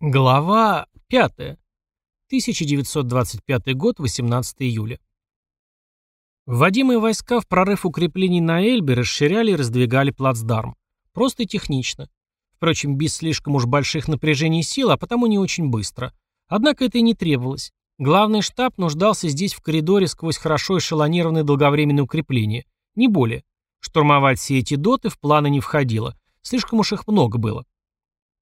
Глава 5. 1925 год, 18 июля. Вводимые войска в прорыв укреплений на Эльбе расширяли и раздвигали плацдарм. Просто и технично. Впрочем, без слишком уж больших напряжений сил, а потому не очень быстро. Однако это и не требовалось. Главный штаб нуждался здесь в коридоре сквозь хорошо эшелонированные долговременные укрепления. Не более. Штурмовать все эти доты в планы не входило. Слишком уж их много было.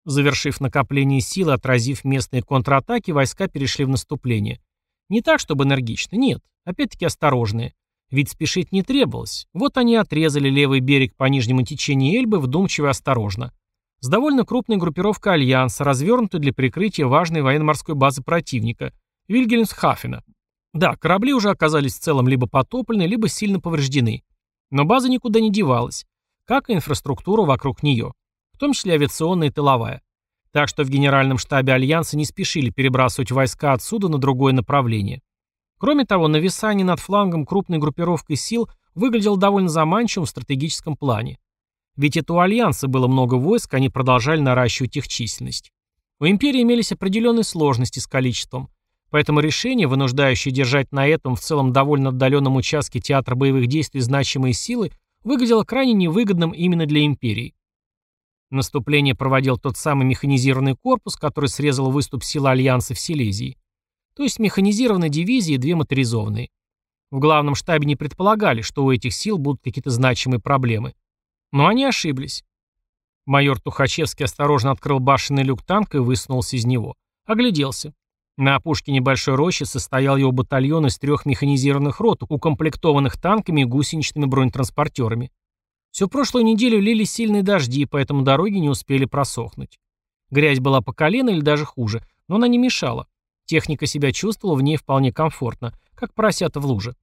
Завершив накопление сил отразив местные контратаки, войска перешли в наступление. Не так, чтобы энергично, нет, опять-таки осторожные. Ведь спешить не требовалось. Вот они отрезали левый берег по нижнему течению Эльбы вдумчиво и осторожно. С довольно крупной группировкой Альянса, развернутой для прикрытия важной военно-морской базы противника – Вильгельмсхафена. Да, корабли уже оказались в целом либо потоплены, либо сильно повреждены. Но база никуда не девалась, как и инфраструктура вокруг нее в том числе авиационная и тыловая. Так что в генеральном штабе Альянса не спешили перебрасывать войска отсюда на другое направление. Кроме того, нависание над флангом крупной группировкой сил выглядело довольно заманчивым в стратегическом плане. Ведь это у Альянса было много войск, они продолжали наращивать их численность. У Империи имелись определенные сложности с количеством, поэтому решение, вынуждающее держать на этом в целом довольно отдаленном участке театра боевых действий значимые силы, выглядело крайне невыгодным именно для Империи. Наступление проводил тот самый механизированный корпус, который срезал выступ сил Альянса в Силезии. То есть механизированная дивизия и две моторизованные. В главном штабе не предполагали, что у этих сил будут какие-то значимые проблемы. Но они ошиблись. Майор Тухачевский осторожно открыл башенный люк танка и высунулся из него. Огляделся. На опушке небольшой рощи состоял его батальон из трех механизированных рот, укомплектованных танками и гусеничными бронетранспортерами. Всю прошлую неделю лили сильные дожди, поэтому дороги не успели просохнуть. Грязь была по колено или даже хуже, но она не мешала. Техника себя чувствовала в ней вполне комфортно, как поросята в луже.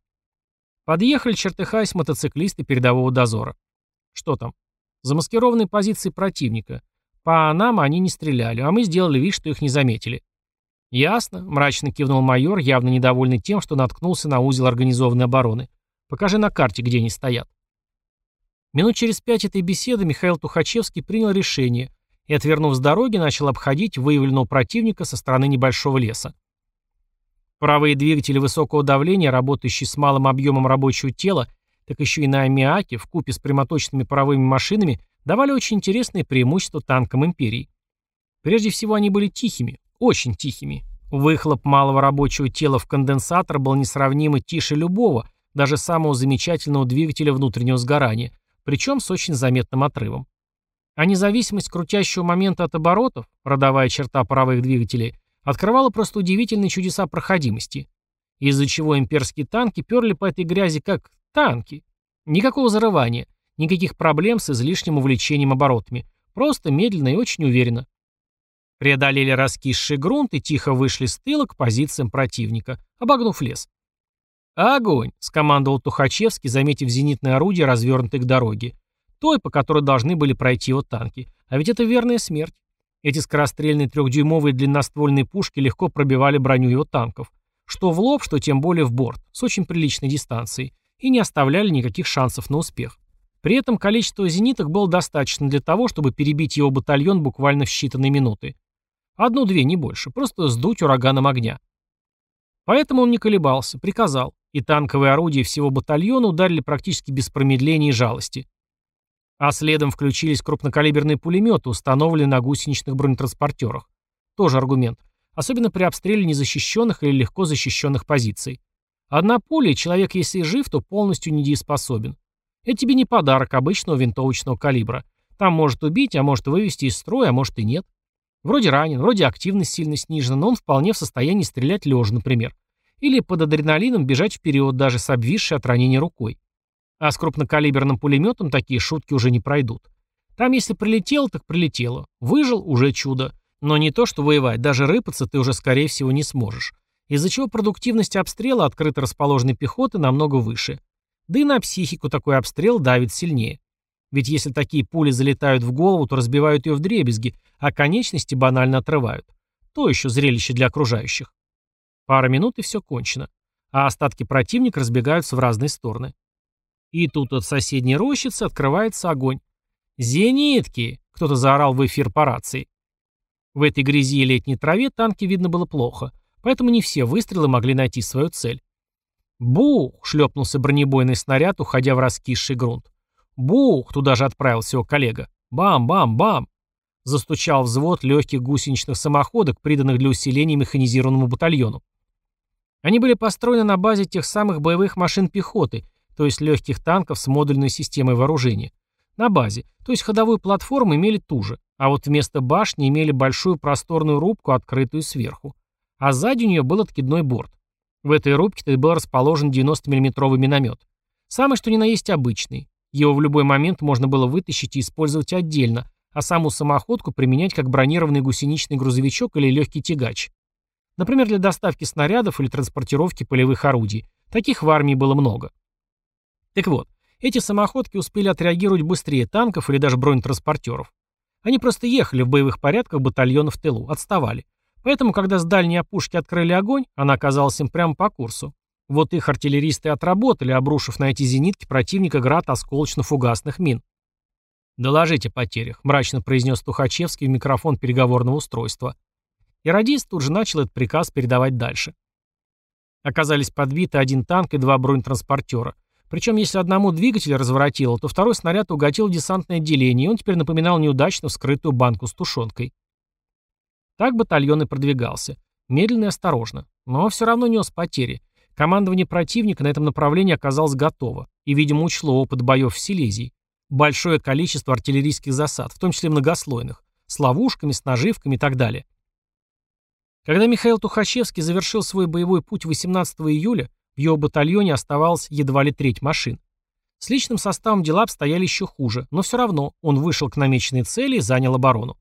Подъехали, чертыхаясь, мотоциклисты передового дозора. Что там? Замаскированные позиции противника. По нам они не стреляли, а мы сделали вид, что их не заметили. «Ясно», — мрачно кивнул майор, явно недовольный тем, что наткнулся на узел организованной обороны. «Покажи на карте, где они стоят». Минут через пять этой беседы Михаил Тухачевский принял решение и, отвернув с дороги, начал обходить выявленного противника со стороны небольшого леса. Правые двигатели высокого давления, работающие с малым объемом рабочего тела, так еще и на аммиаке, купе с прямоточными паровыми машинами, давали очень интересные преимущества танкам империи. Прежде всего, они были тихими, очень тихими. Выхлоп малого рабочего тела в конденсатор был несравнимо тише любого, даже самого замечательного двигателя внутреннего сгорания, причем с очень заметным отрывом. А независимость крутящего момента от оборотов, родовая черта паровых двигателей, открывала просто удивительные чудеса проходимости, из-за чего имперские танки перли по этой грязи как танки. Никакого зарывания, никаких проблем с излишним увлечением оборотами, просто медленно и очень уверенно. Преодолели раскисший грунт и тихо вышли с тыла к позициям противника, обогнув лес. «Огонь!» — скомандовал Тухачевский, заметив зенитное орудие, развернутое к дороге. Той, по которой должны были пройти его танки. А ведь это верная смерть. Эти скорострельные трехдюймовые длинноствольные пушки легко пробивали броню его танков. Что в лоб, что тем более в борт, с очень приличной дистанцией, и не оставляли никаких шансов на успех. При этом количество зениток было достаточно для того, чтобы перебить его батальон буквально в считанные минуты. Одну-две, не больше, просто сдуть ураганом огня. Поэтому он не колебался, приказал и танковые орудия всего батальона ударили практически без промедления и жалости. А следом включились крупнокалиберные пулеметы, установленные на гусеничных бронетранспортерах. Тоже аргумент. Особенно при обстреле незащищенных или легко защищенных позиций. Одна пуля, человек, если и жив, то полностью недееспособен. Это тебе не подарок обычного винтовочного калибра. Там может убить, а может вывести из строя, а может и нет. Вроде ранен, вроде активность сильно снижена, но он вполне в состоянии стрелять лежа, например. Или под адреналином бежать вперед, даже с обвисшей от ранения рукой. А с крупнокалиберным пулеметом такие шутки уже не пройдут. Там если прилетело, так прилетело. Выжил – уже чудо. Но не то, что воевать, даже рыпаться ты уже скорее всего не сможешь. Из-за чего продуктивность обстрела открыто расположенной пехоты намного выше. Да и на психику такой обстрел давит сильнее. Ведь если такие пули залетают в голову, то разбивают ее в дребезги, а конечности банально отрывают. То еще зрелище для окружающих. Пара минут и все кончено. А остатки противника разбегаются в разные стороны. И тут от соседней рощицы открывается огонь. «Зенитки!» — кто-то заорал в эфир по рации. В этой грязи и летней траве танки видно было плохо, поэтому не все выстрелы могли найти свою цель. «Бух!» — шлепнулся бронебойный снаряд, уходя в раскисший грунт. «Бух!» — туда же отправился его коллега. «Бам-бам-бам!» Застучал взвод легких гусеничных самоходок, приданных для усиления механизированному батальону. Они были построены на базе тех самых боевых машин пехоты, то есть легких танков с модульной системой вооружения. На базе, то есть ходовую платформу имели ту же, а вот вместо башни имели большую просторную рубку, открытую сверху. А сзади у нее был откидной борт. В этой рубке был расположен 90 миллиметровый миномет. Самый что ни на есть обычный. Его в любой момент можно было вытащить и использовать отдельно, а саму самоходку применять как бронированный гусеничный грузовичок или легкий тягач. Например, для доставки снарядов или транспортировки полевых орудий. Таких в армии было много. Так вот, эти самоходки успели отреагировать быстрее танков или даже бронетранспортеров. Они просто ехали в боевых порядках батальона в тылу, отставали. Поэтому, когда с дальней опушки открыли огонь, она оказалась им прямо по курсу. Вот их артиллеристы отработали, обрушив на эти зенитки противника град осколочно-фугасных мин. «Доложите о потерях», — мрачно произнес Тухачевский в микрофон переговорного устройства. И радист тут же начал этот приказ передавать дальше. Оказались подбиты один танк и два бронетранспортера. Причем, если одному двигатель разворотило, то второй снаряд угодил в десантное отделение, и он теперь напоминал неудачно вскрытую банку с тушенкой. Так батальон и продвигался. Медленно и осторожно. Но все равно нес потери. Командование противника на этом направлении оказалось готово и, видимо, учло опыт боев в Силезии. Большое количество артиллерийских засад, в том числе многослойных, с ловушками, с наживками и так далее. Когда Михаил Тухачевский завершил свой боевой путь 18 июля, в его батальоне оставалось едва ли треть машин. С личным составом дела обстояли еще хуже, но все равно он вышел к намеченной цели и занял оборону.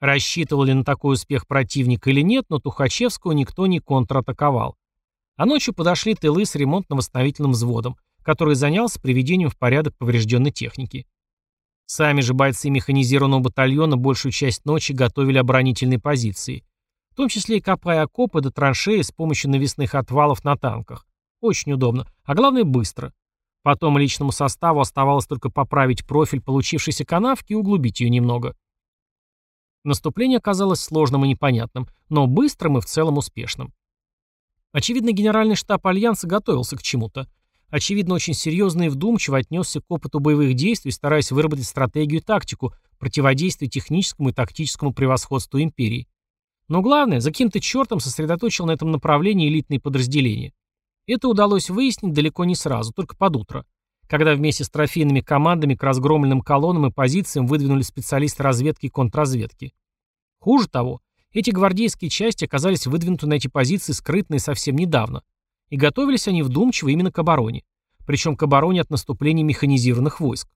Рассчитывал ли на такой успех противник или нет, но Тухачевского никто не контратаковал. А ночью подошли тылы с ремонтно-восстановительным взводом, который занялся приведением в порядок поврежденной техники. Сами же бойцы механизированного батальона большую часть ночи готовили оборонительные позиции, том числе и копая окопы до траншеи с помощью навесных отвалов на танках. Очень удобно, а главное быстро. Потом личному составу оставалось только поправить профиль получившейся канавки и углубить ее немного. Наступление оказалось сложным и непонятным, но быстрым и в целом успешным. Очевидно, генеральный штаб Альянса готовился к чему-то, очевидно, очень серьезно и вдумчиво отнесся к опыту боевых действий, стараясь выработать стратегию и тактику противодействия техническому и тактическому превосходству империи. Но главное, за каким-то чертом сосредоточил на этом направлении элитные подразделения. Это удалось выяснить далеко не сразу, только под утро, когда вместе с трофейными командами к разгромленным колоннам и позициям выдвинули специалисты разведки и контрразведки. Хуже того, эти гвардейские части оказались выдвинуты на эти позиции скрытно и совсем недавно, и готовились они вдумчиво именно к обороне, причем к обороне от наступления механизированных войск,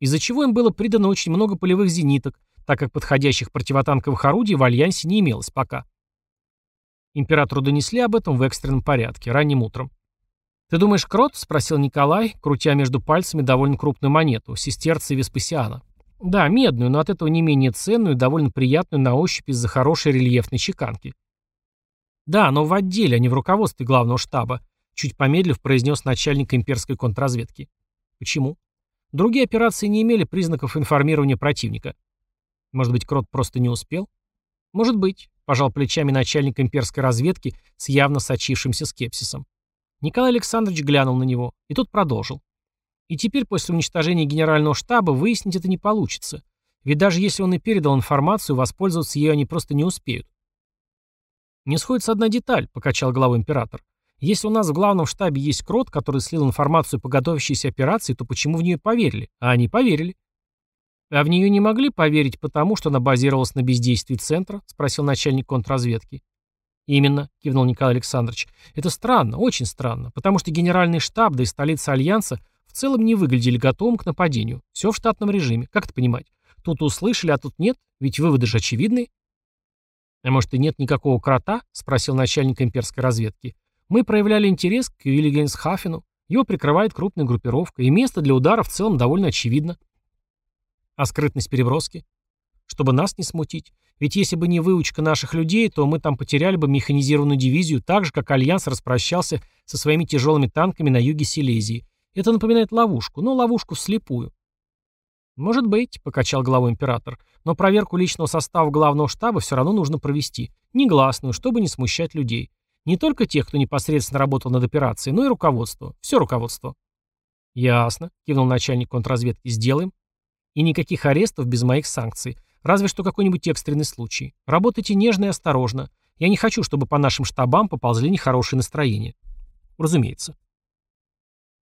из-за чего им было придано очень много полевых зениток, так как подходящих противотанковых орудий в Альянсе не имелось пока. Императору донесли об этом в экстренном порядке, ранним утром. «Ты думаешь, крот?» — спросил Николай, крутя между пальцами довольно крупную монету, сестерца Веспасиана. «Да, медную, но от этого не менее ценную и довольно приятную на ощупь из-за хорошей рельефной чеканки. «Да, но в отделе, а не в руководстве главного штаба», чуть помедлив произнес начальник имперской контрразведки. «Почему?» Другие операции не имели признаков информирования противника. Может быть, Крот просто не успел? Может быть, пожал плечами начальник имперской разведки с явно сочившимся скепсисом. Николай Александрович глянул на него, и тот продолжил. И теперь после уничтожения генерального штаба выяснить это не получится. Ведь даже если он и передал информацию, воспользоваться ею они просто не успеют. «Не сходится одна деталь», — покачал головой император. «Если у нас в главном штабе есть крот, который слил информацию по готовящейся операции, то почему в нее поверили? А они поверили». «А в нее не могли поверить потому, что она базировалась на бездействии центра?» — спросил начальник контрразведки. «Именно», — кивнул Николай Александрович. «Это странно, очень странно, потому что генеральный штаб, да и столица Альянса в целом не выглядели готовым к нападению. Все в штатном режиме. Как это понимать? Тут услышали, а тут нет? Ведь выводы же очевидны. «А может, и нет никакого крота?» — спросил начальник имперской разведки. «Мы проявляли интерес к Виллигенсхафену. Его прикрывает крупная группировка, и место для удара в целом довольно очевидно». «А скрытность переброски?» «Чтобы нас не смутить. Ведь если бы не выучка наших людей, то мы там потеряли бы механизированную дивизию так же, как Альянс распрощался со своими тяжелыми танками на юге Силезии. Это напоминает ловушку, но ловушку вслепую. «Может быть», — покачал головой император, Но проверку личного состава главного штаба все равно нужно провести. Негласную, чтобы не смущать людей. Не только тех, кто непосредственно работал над операцией, но и руководство. Все руководство. Ясно, кивнул начальник контрразведки. Сделаем. И никаких арестов без моих санкций. Разве что какой-нибудь экстренный случай. Работайте нежно и осторожно. Я не хочу, чтобы по нашим штабам поползли нехорошие настроения. Разумеется.